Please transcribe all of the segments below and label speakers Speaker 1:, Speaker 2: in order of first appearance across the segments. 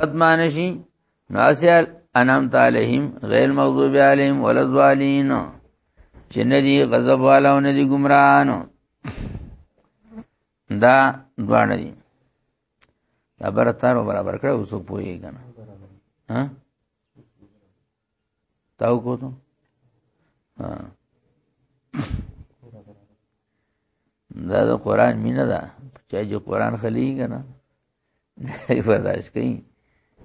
Speaker 1: بدمان شي ناسیال انعام تعالیهم غیر مغضوب علیهم ولا الضالین چې نه دي غضب والا او نه دي ګمراهانو دا دواړه دي دا برتر برابر کړو څوک پوي کنه ها تا وکړو ها دا د قران مینه ده چې چې قران خلی کنه نه برداشت کوي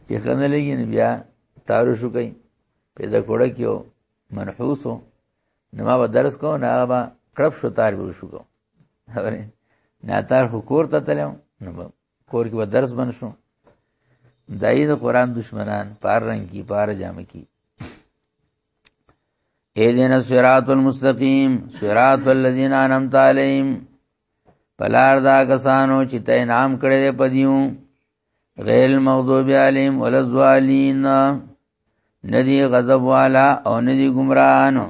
Speaker 1: چې خنه لګي نه بیا تارو شو کوي پیدا کوړه کیو منحوسو نو ما به درس کو نه هغه کړپ شو تار به شو کو خبره نه تار خو کور ته تلم نو کور کې به درس بن شو دای د قران دشمنان پار رنگ کی پار جام کی اے دین الصراط المستقیم صراط الذین انعمت علیہم پلار دا کسانو چې ته انعام کړې په دیو غیر المغضوب علیهم ولا الضالین ندی غضب والا او ندی گمراهانو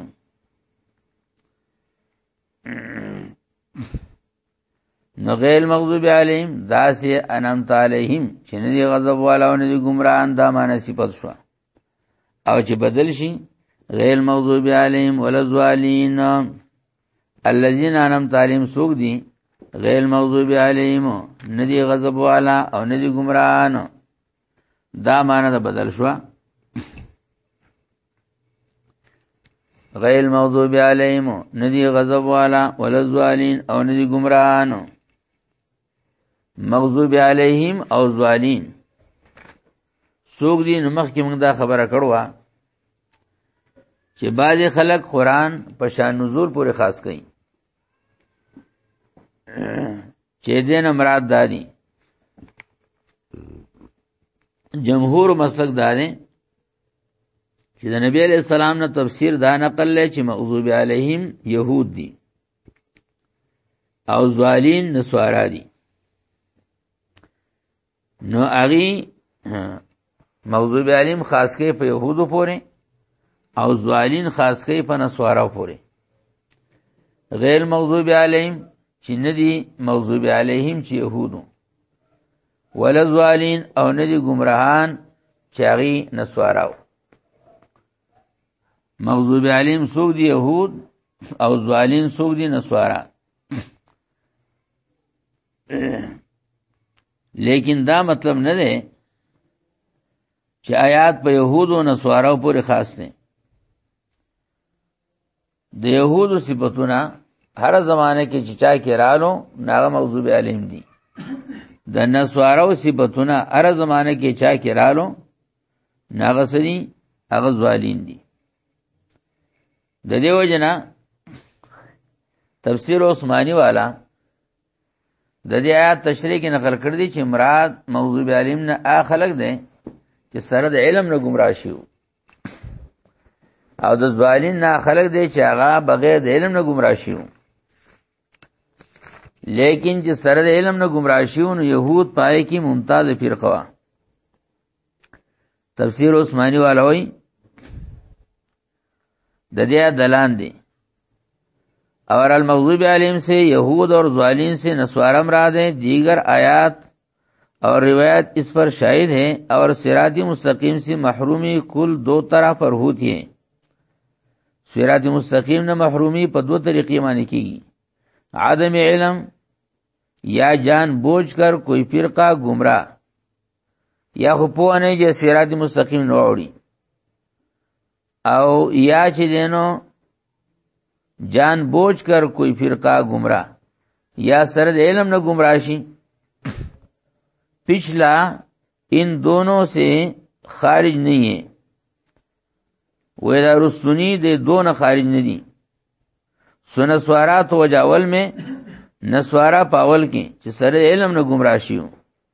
Speaker 1: نو غیر مغضوب علیهم داسې انم تعالیهم چې نه دی غضب والا او نه دی گمراهان دا معنی صفت شو او چې بدل شي غیر مغضوب علیهم ولا الضالین الذين انم تعالیهم سوق دي غیر مغضوب علیهم نه دی غضب والا او نه دی گمراهان دا معنی د بدل شو غیر المغضوب علیهم ندی غضب والا ولزوالین او ندی گمراهانو مغضوب علیهم او زوالین سوق دي نو مخکې موږ دا خبره کړو چې بعضی خلک قران په شان نزول پورې خاص کړي چې دین مراد دادی جمهور مسلک داري چې د نبی علی السلام نه تفسیر دا نقل لې چې مغضوب علیهم يهود دي او ظالین نسوارا دي نو اغي مغضوب علیم خاص کې په يهودو پورې او زوالین خاص کې په نسوارو پورې غیر مغضوب علیم چې ندي مغضوب علیهم چې يهودو ولا زوالین او ندي گمراهان چې هغه نسواراو مغضوب علیم سوق دي يهود او زوالین سوق دي نسوارا لیکن دا مطلب نه دی چې آیات په يهودو نه سوارو پورې خاص نه د يهودو صفاتونه هر زمانه کې چې چا کې رالو ناغه مغضوب علیهم دي د نسوارو صفاتونه هر زمانه کې چا کې رالو ناغه سني هغه ظالین دي د دیو جنا تفسیر عثماني والا د دې آیات تشریح کې نقل کړ دي چې مراد مغضوب علیهم نه اخلق ده چې سره د علم نه گمراه شي او د ظالم نه خلق دی چې هغه بغیر د علم نه گمراه شي لیکن چې سره د علم نه گمراه شي نو يهود پای کې ممتاز فرقه وا تفسیر عثماني والوي د دې دلان دي اور المغضوب علیهم سے یہود اور ظالین سے نسوارم را دیں دیگر آیات اور روایت اس پر شاہد ہے اور سرات مستقیم سے محرومی کل دو طرح پر ہوتی ہے سرات مستقیم نے محرومی پر دو طریقے معنی کی گئی عدم علم یا جان بوجھ کر کوئی فرقہ گمراہ یا خو په نه چې صراط مستقیم نه وړي او یا چې دینو جان بوج کر کوئی فرقہ گمراه یا سره د علم نه گمراه شي پچھلا ان دونوں سے خارج نہیں ہے ویلا رسونی دے دون خارج نه دي سنسوارات و جاول میں نسوارا پاول کې چې سره علم نه گمراه شيو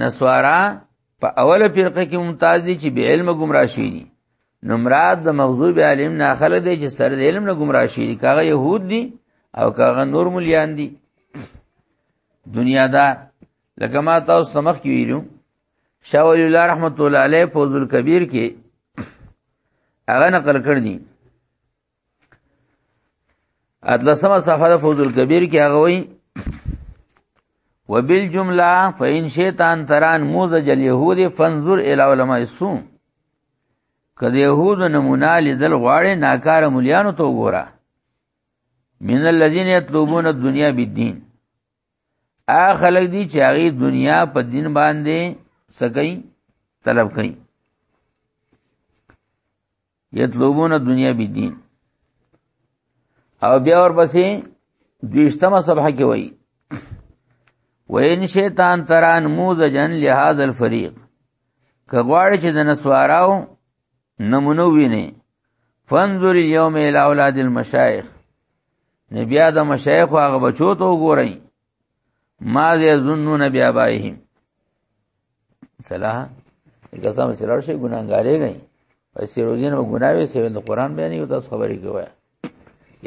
Speaker 1: نسوارا په اوله فرقه کې ممتاز دي چې به علم گمراه شي دي نو مراد د مغضوب عالم نه خلک دي چې سر د علم نه گمراه شي دي کاغه يهود دي او کاغه نور مليان دي دنیا دا لکه ما تاسو سمخ کې ویلو شاه ولی الله رحمت الله علیه فوز الکبیر کې هغه نقل کړ دي اتلسمه صفحه د فوز الکبیر کې هغه وایي وبالجمله فإن شیطان تران موزج اليهود فانظر الى علماء السوء کله يهود نمونه لیدل غواړي ناکار مليانو ته وګوره من الذين يطلبون الدنيا بالدين ا خلق دي چې هغه دنیا په دین باندې سګي طلب کوي یطلبون دنیا بدین او بیا ورپسې دویشتمه صفحه کې وایي وین شیطان تران موزجن لهذا الفریق که غواړي چې د نسواراو نمونه ویني فانظر اليوم الى اولاد المشايخ نبیا د مشایخ هغه بچو ته وګورئ ما ذي ظنون بیا بایهم صلاح قسم سره ورشي ګناګارې غي پیسې روزي نه ګناوي سوي د قران بیان یو تاسو خبرې کوي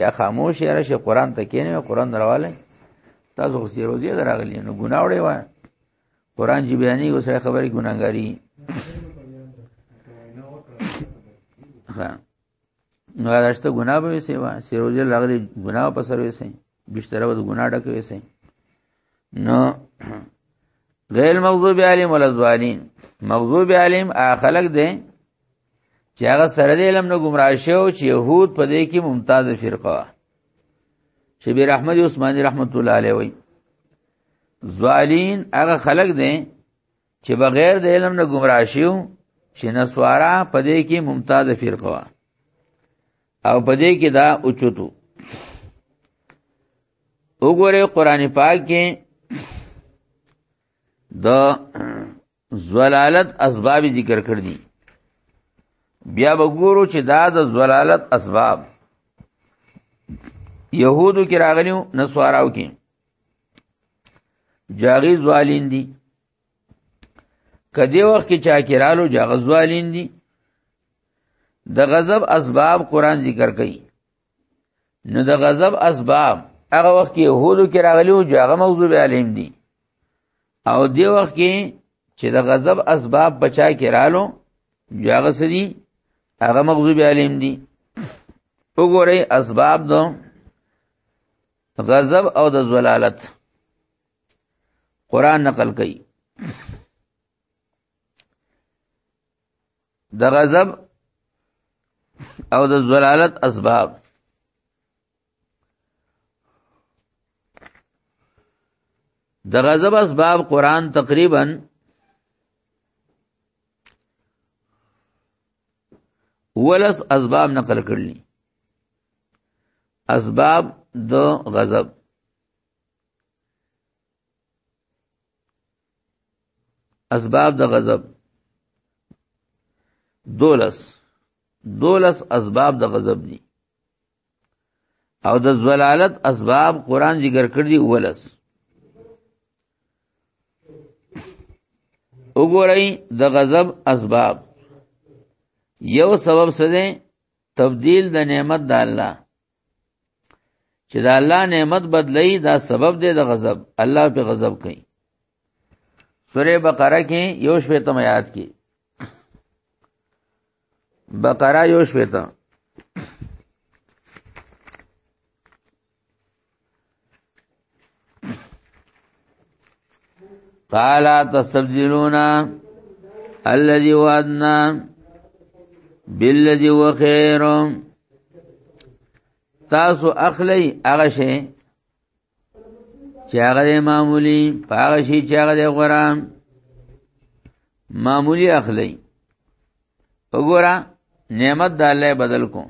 Speaker 1: یا خاموش یې راشي قران ته کینې قران درواله تاسو خو سي روزي دراغلی نو ګنا وړي و قران جی بیانې او سره خبرې ګناګاری ها نو راځته ګناه به وسې وا سیروجل لغلی ګناه په سر وسې بشتره به ګناه ډک وسې نو غیر مغضوب علیهم ولا الضالین مغضوب علیهم اخلق دې چې هغه سره دې علم نه گمراه شو چې يهود په دې کې ممتاز فرقه شبیر احمد عثماني رحمت الله علیه وی زوالین هغه خلق دې چې بغیر د علم نه گمراه شیو چې نسوارا پدې کې ممتاز فرقه وا او پدې کې دا اوچتو وګوره قران پاک کې د زلالت اسباب ذکر کړ دي بیا وګورو چې دا د زلالت اسباب يهودو کې راغلیو نسواراو کې جاغي زوالین دي کدی وخت کې چا کېرالو جاغ زوالین دي د غضب اسباب قران ذکر کوي نو د غضب اسباب هغه وخت کې يهودو کې راغلي او هغه مغضوب عليهم دي او دی وخت کې چې د غضب اسباب بچا کې رالو هغه سدي هغه مغضوب عليهم دي وګورئ اسباب دو غضب او د زلالت قران نقل کوي د غضب او د زلالت اسباب د غضب اسباب قران تقریبا ولس اسباب نقل کړلی اسباب د غضب اسباب د غضب دولس دولس اسباب د غضب دي او د زلالت اسباب قران ذکر کړی ولس وګورئ د غضب اسباب یو سبب څه دی تبديل د نعمت د الله چې د الله نعمت بدلی دا سبب دی د غضب الله په غضب کوي سوره بقره کې یو شپه تم یاد کی بقره یو شپه تم قال تستبدلون الذي وعدنا بالذي هو خير تاسو اخلی هغه شی چې هغه معمولی هغه شی چې هغه غره معمولی اخلی وګوره نعمت د الله بدل کو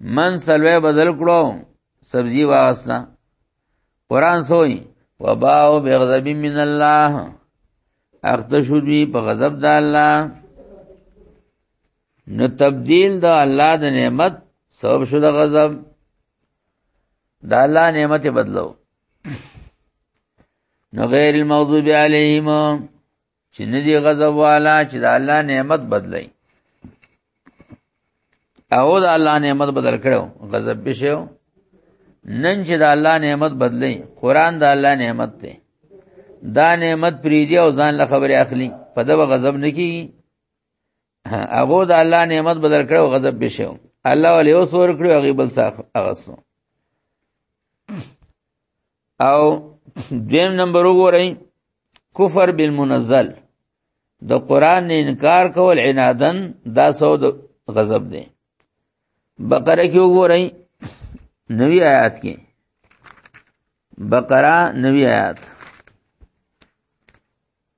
Speaker 1: من سلوه بدل کړو سبزی واسطه قران سوئی وباو بغضب من الله اخته شو دوی په غضب د الله نو تبديل د الله د نعمت سبب شو د غضب د الله نعمت بدلو نو غیر المغضوب علیهم چې نه دی غضب والا چې د الله نعمت بدلای او د الله نعمت بدل کړو غضب به شو نن چې د الله نعمت بدلی قران د الله نعمت دی دا نعمت پریدي او ځان له خبره اخلي په دغه غضب نکی هغه د الله نعمت بدل کړو غضب بشو الله ولې اوس ور کړو هغه بل صاحب اغسو او دیم نمبر وګورئ کفر بالمنزل د قران نه انکار کول عنادن دا سو د غضب دی بقره کې وګورئ نوی آیات کې بقره نوی آیات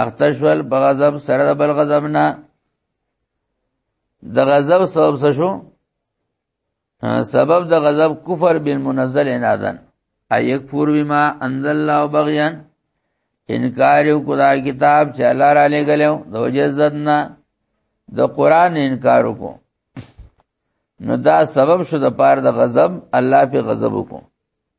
Speaker 1: اختشول په غضب سره د بل غضب نه د غضب سبب څه شو سبب د غضب کفر بالمنزل انادن ایک پور بما انزل الله بغیان انکار یو خدا کتاب چې الله را لګلو د وجزت نه د قران انکار وکړو نو دا سبب شو د پاره د غضب الله په غضب وکړو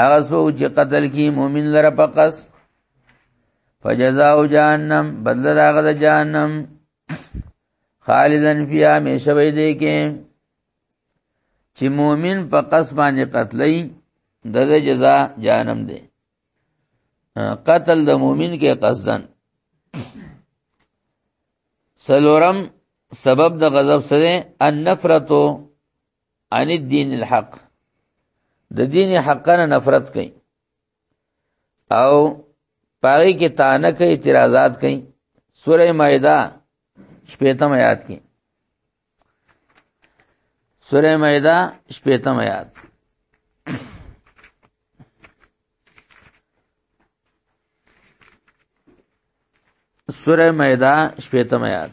Speaker 1: هغه څوک چې قتل کی مؤمن لره پقص فجزاء جهنم بدل راغه د جهنم خالدن فی همیشه وي دی کې چې مؤمن په قص باندې قتلې د جزاء جهنم دی قتل د مؤمن کې قصدن سلورم سبب د غضب سره النفرتو ان الدين الحق د دین حقانه نفرت کوي او پاره کې تانه کوي اعتراضات کوي سوره مائده شپږم آیات کې سوره مائده شپږم آیات سوره مائده شپږم آیات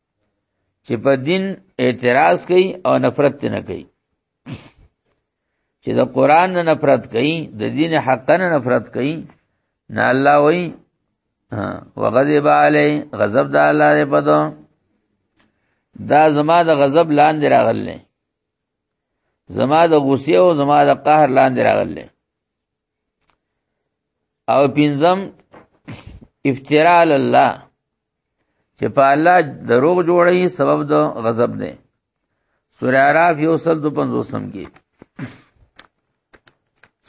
Speaker 1: چې په دین اعتراض کوي او نفرت نه کوي چې د قران نه نفرت کوي د دین حق نه نفرت کوي نه الله وایي وغضب علی غضب د الله دی په دو دا زما د غضب لاندې راغله زما د غصې او زما د قهر لاندې راغله او پنځم افتراء الله چې په الله دروغ جوړي سبب د غضب دی سورہ اعراف یو سل دو پنځوسم کې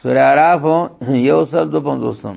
Speaker 1: سورہ اعراف یو سل دو پنځوسم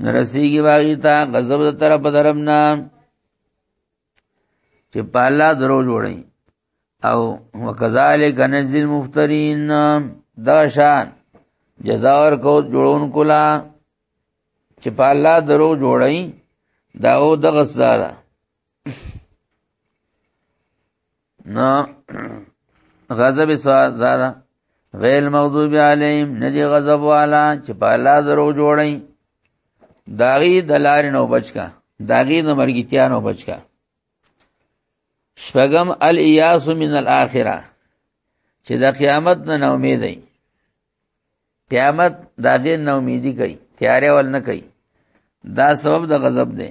Speaker 1: نرسیږي واغی تا غضب د طرف درم نه چې په الله درو جوړي او وکذالک نزل مفترین دا شان جزاء ور کو جوړون کولا چې په الله درو جوړي دا او دغه سره نو غضب سره غیر مغضوب علیهم ندی غضب والا چې په الله درو جوړی داغي دلار نو بچکا داغي د مرګتیا نو بچکا شپغم الیاس من الاخره چې د قیامت نه نو امید دی قیامت د دې نو امیدي کوي تیارې ول نه کوي دا سبب د غضب دی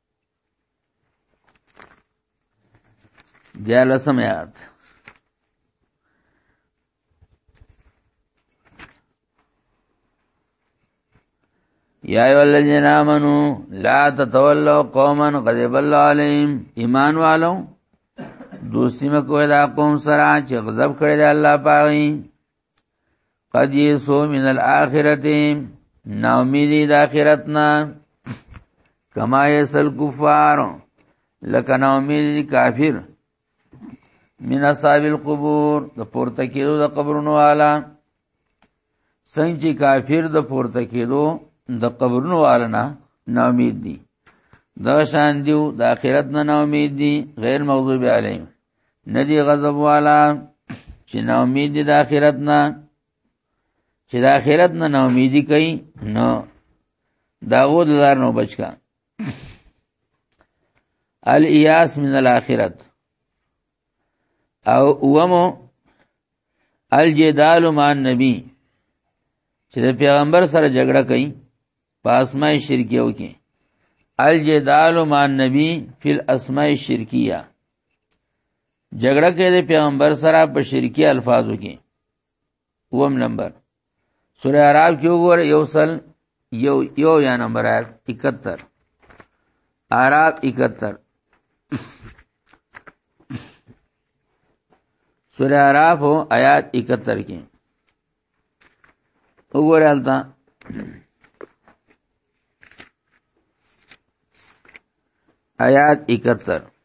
Speaker 1: بیا لسم یاد یا ایو الذین آمنو لا تتولوا قوما غضب الله علیهم ایمان والو دوسی مکو دا قوم سره چې غضب کړی دی الله پاغي قد یسو من الاخرته ناامیدی د اخرتنا کما یسل کفار لکه ناامیدی کافر من اصحاب القبور د پورته کېدو د قبرونو والا څنګه چې کافر د پورته کېدو د قبرونو والا نه ناامید دي دا شان دیو د آخرت نه ناامید دي غیر مغضوب علیهم نه دی غضب والا چې نا امید دي د آخرت نه چې د آخرت نه نا امیدي کوي نو داغو دلار نو بچکا الیاس من الاخرت او اومو الجدال مع النبی چې د پیغمبر سره جګړه کوي پاسمای شرکیو کې الجدال مع النبي فی الاسماء الشرکیه جګړه کې د پیغمبر سره په شرکی الفاظو کې اوم نمبر سوره اعراف کې وګور یو سل یو یو یا نمبر آیت 71 اعراف 71 سوره اعراف آیات 71 کې وګوره البته آیات 71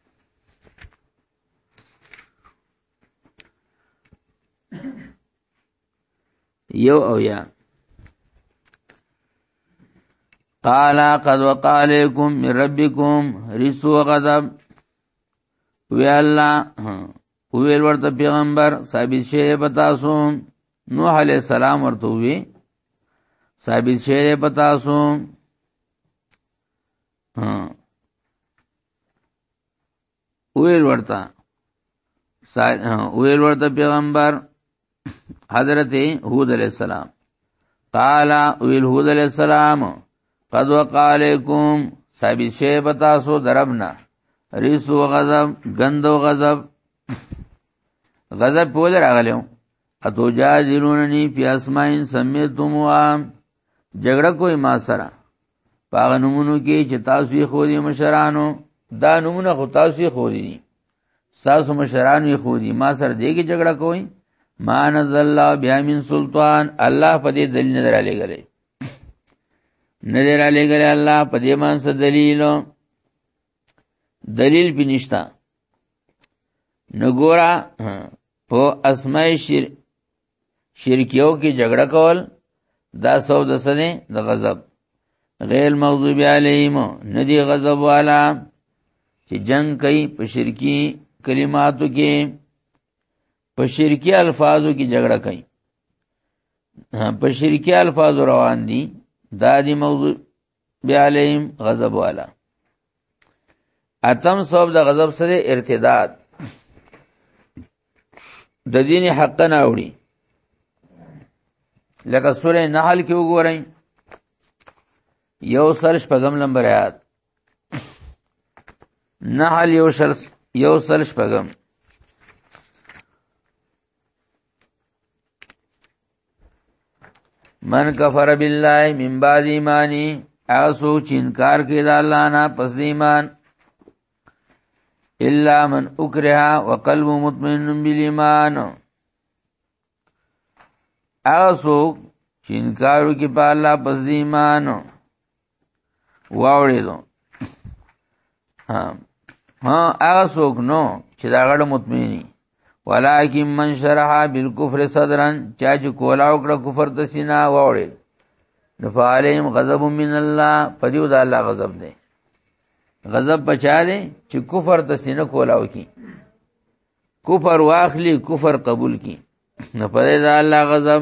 Speaker 1: یو او یا قال قد وقع عليكم من ربكم رسو غضب وی الله ویل ورته پیغمبر ثابت شي په تاسو نوح علی السلام ورته وی ثابت شي په تاسو ویل ورته ویل ورته پیغمبر حضرت هود علیہ السلام قال ویل هود علیہ السلام قد وقالکم صاحب شی بتا سو دربنا ریس و غضب غند و غضب غضب پول راغلو اتو جاجلوننی فی اسماء سمیتموا جګړه کوئی ما سره پاغه نمونو کې چې تاسو یې خو دې مشرانو دا نمونه خو تاسو یې خو دې تاسو مشرانو یې خو دې ما سره دې کې جګړه کوئ ما نزل الله بیا من سلطان الله په دې دلیل نه درالې غلې نه درالې غلې الله په دې مان څه دلیل دلیل بنشتا نګورا په اسماء شر شرکیو کې جګړه کول دا سو د سنې د غضب غیر مغضوب علیهم ندی غضب والا چې جنگ کوي په شرکی کلماتو کې په شرکی الفاظو کې جګړه کوي په شرکی الفاظو روان دي دا دی مغضوب بیا علیم غضب والا اتم سبب د غضب سره ارتداد د دین حق نه اوړي لکه سوره نحل کې وګورئ یو سرش پغم نمبر آیات نحل یو شل یو سرش پغم من کفر بالله من بعد ایمانی هغه څوک چې انکار کوي د الله نه پس د ایمان الا من اکره وقلب مطمئن بالایمان هغه څوک چې انکار کوي په الله پس د ایمان واوړېدو ها ها هغه څوک نو چې دا غړ مطمئنی ولکن من شرحا بالکفر صدرا چا چې کولا وکړه کفر ته سینا واوړې نفعلهم غضب من الله پدیو د الله غضب دی غضب بچا دی چې کفر ته سینا کولا وکي کفر واخلی کفر قبول کی نه پدې د الله غضب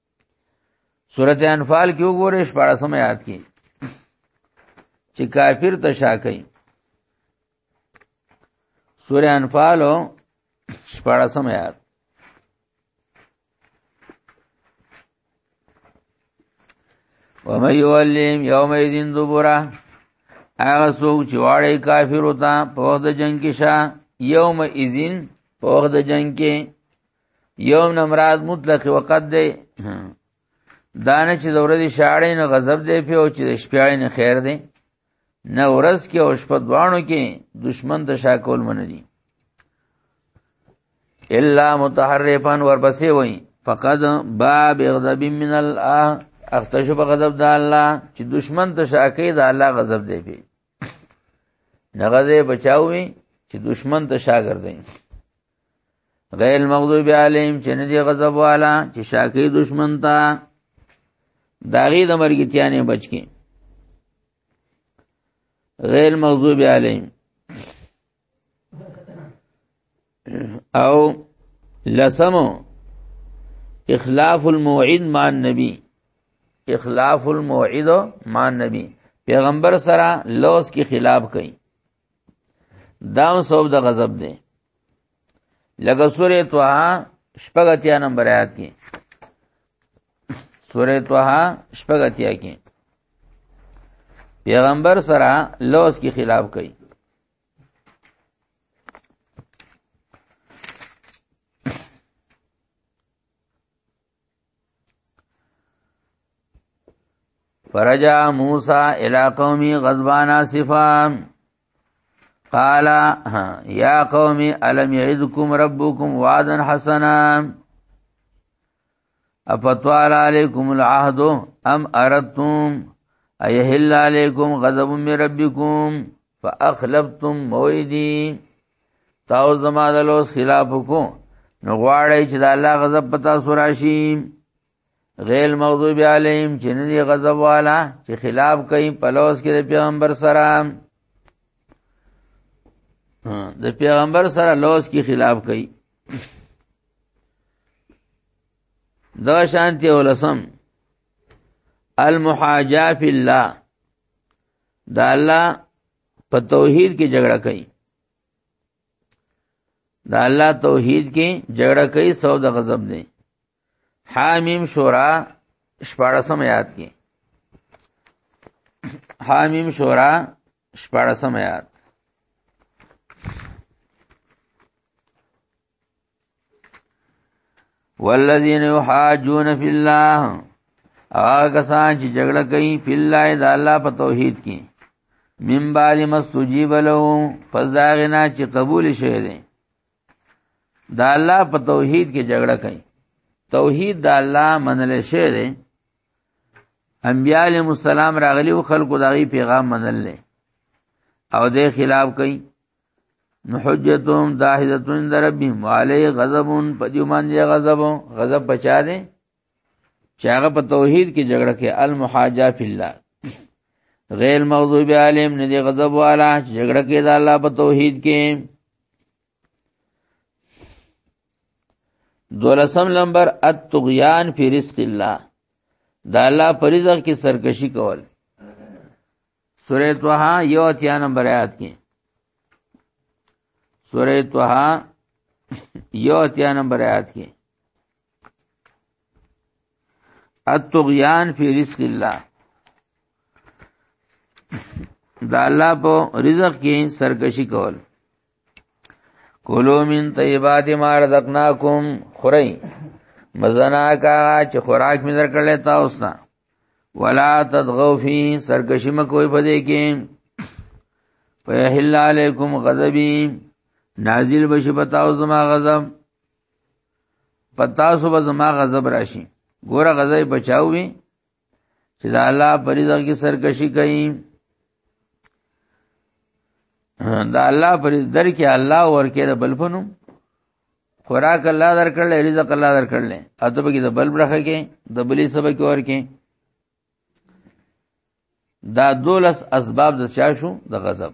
Speaker 1: سورته انفال کې وګورئ 14 آیات کې چې کافر ته شاکې سورې انفال 14 آیات ومن یولیم یوم یدین دبرا هغه څوک چې واړی کافر وتا په وخت د جنگ کې شه یوم یدین په وخت د جنگ کې یوم نه مراد مطلق وقت دی دانه چې د ورځې شاړې نه غضب دی په او چې د شپې نه خیر دی نه ورځ کې او شپه دوانو کې دشمن د شاکول من دي الا متحرفان ورپسې وای فقد باب غضب من الله اختشب غضب د الله چې دشمن ته شاکې د الله غضب دی په دغه ځای بچاوي چې دشمن ته شاګردي غیر مغضوب علیهم چې نه دی غضب والا چې شاکی دشمن ته داغي د مرګ تیانه بچ کی غیر مغضوب علیهم او لسمو اخلاف الموعد مع النبي اخلاف الموعد مع النبي پیغمبر سره لوس کی خلاف کئ دا سبب د غضب دی لکه سوره طه شپږتیا نمبر آیات کې سوره طه شپږتیا کې پیغمبر سره لوس کی خلاف کئ فرجا موسی الى قومي غضبان اسفا قال يا قوم الم يعدكم ربكم وعدا حسنا افتوال علیکم العهد ام اردتم ایهل علیکم غضب من ربکم فاخلفتم موعدی تاو زما د لوس خلاف کو نو غواړی چې د الله غضب پتا سورا شي غیر مغضوب علیهم چې نه دی غضب والا چې خلاف کوي په لوس کې د پیغمبر سره د پیغمبر سره لوس کې خلاف کوي دا شانتی ولسم المحاجا فی الله دا الله په توحید کې جګړه کوي دا الله توحید کې جګړه کوي سو د غضب دی حامیم شورا شپاړسم یاد کې حامیم شورا شپاړسم آیات والذین یحاجون فی الله هغه کسان چې جګړه کوي په الله د الله په توحید کې من بعد مستجیب له پس دا غنا چې قبول شي دي دا الله په توحید کې جګړه کوي توحید دا الله منل شي دی انبیاء علیهم السلام راغلی او خلکو دا غي پیغام منل نه او د خلاف کوي نو حجتهم داحدتون در ربهم علی غضب پدیومان یا غضب غضب بچا دي چې هغه په توحید کې جګړه کې المحاجه فی الله غیر مغضوب علیهم نه دی غضب والا جګړه کې د الله په توحید کې دولسم نمبر الطغیان فی رزق الله دا الله پر رزق کې سرکشي کول سورۃ طه یو اتیا نمبر آیات کې سورۃ طه یو اتیا نمبر آیات کې الطغیان فی رزق الله دا الله په رزق کې سرکشي کول کولو من طیبات ما رزقناکم خورئ مزنا کا چې خوراک مې درکړل تاسو ته ولا تدغوا فی سرکشی مکوې پدې کې فیحل علیکم غضبی نازل بشی بتاو زما غضب پتا سو به زما غضب راشي ګوره غضب بچاو وي چې دا الله پریزه کې سرکشي کوي دا الله پر در کې الله ورکه د بلفنو خوراک الله در کړل رزق الله در کړل ادب کې د بل برخه کې د بلی سبا کې ورکه دا دولس اسباب د چا شو د غضب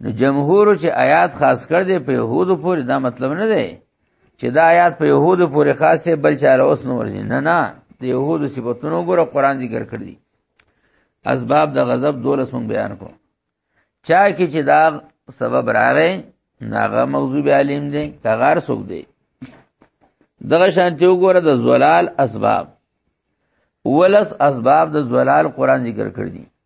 Speaker 1: نو جمهور چې آیات خاص کړ دې په يهودو پورې دا مطلب نه دی چې دا آیات په يهودو پورې خاص دی بل چاره اوس نو ورځي نه نه د يهودو صفاتونو ګوره قران ذکر کړی اسباب د غضب دولس مون بیان کو چا کې چې دا سبب راغی ناغه مغضوب علیم دی کغار سوک دی دغه شانتی وګوره د زلال اسباب ولس اسباب د زلال قران ذکر کړی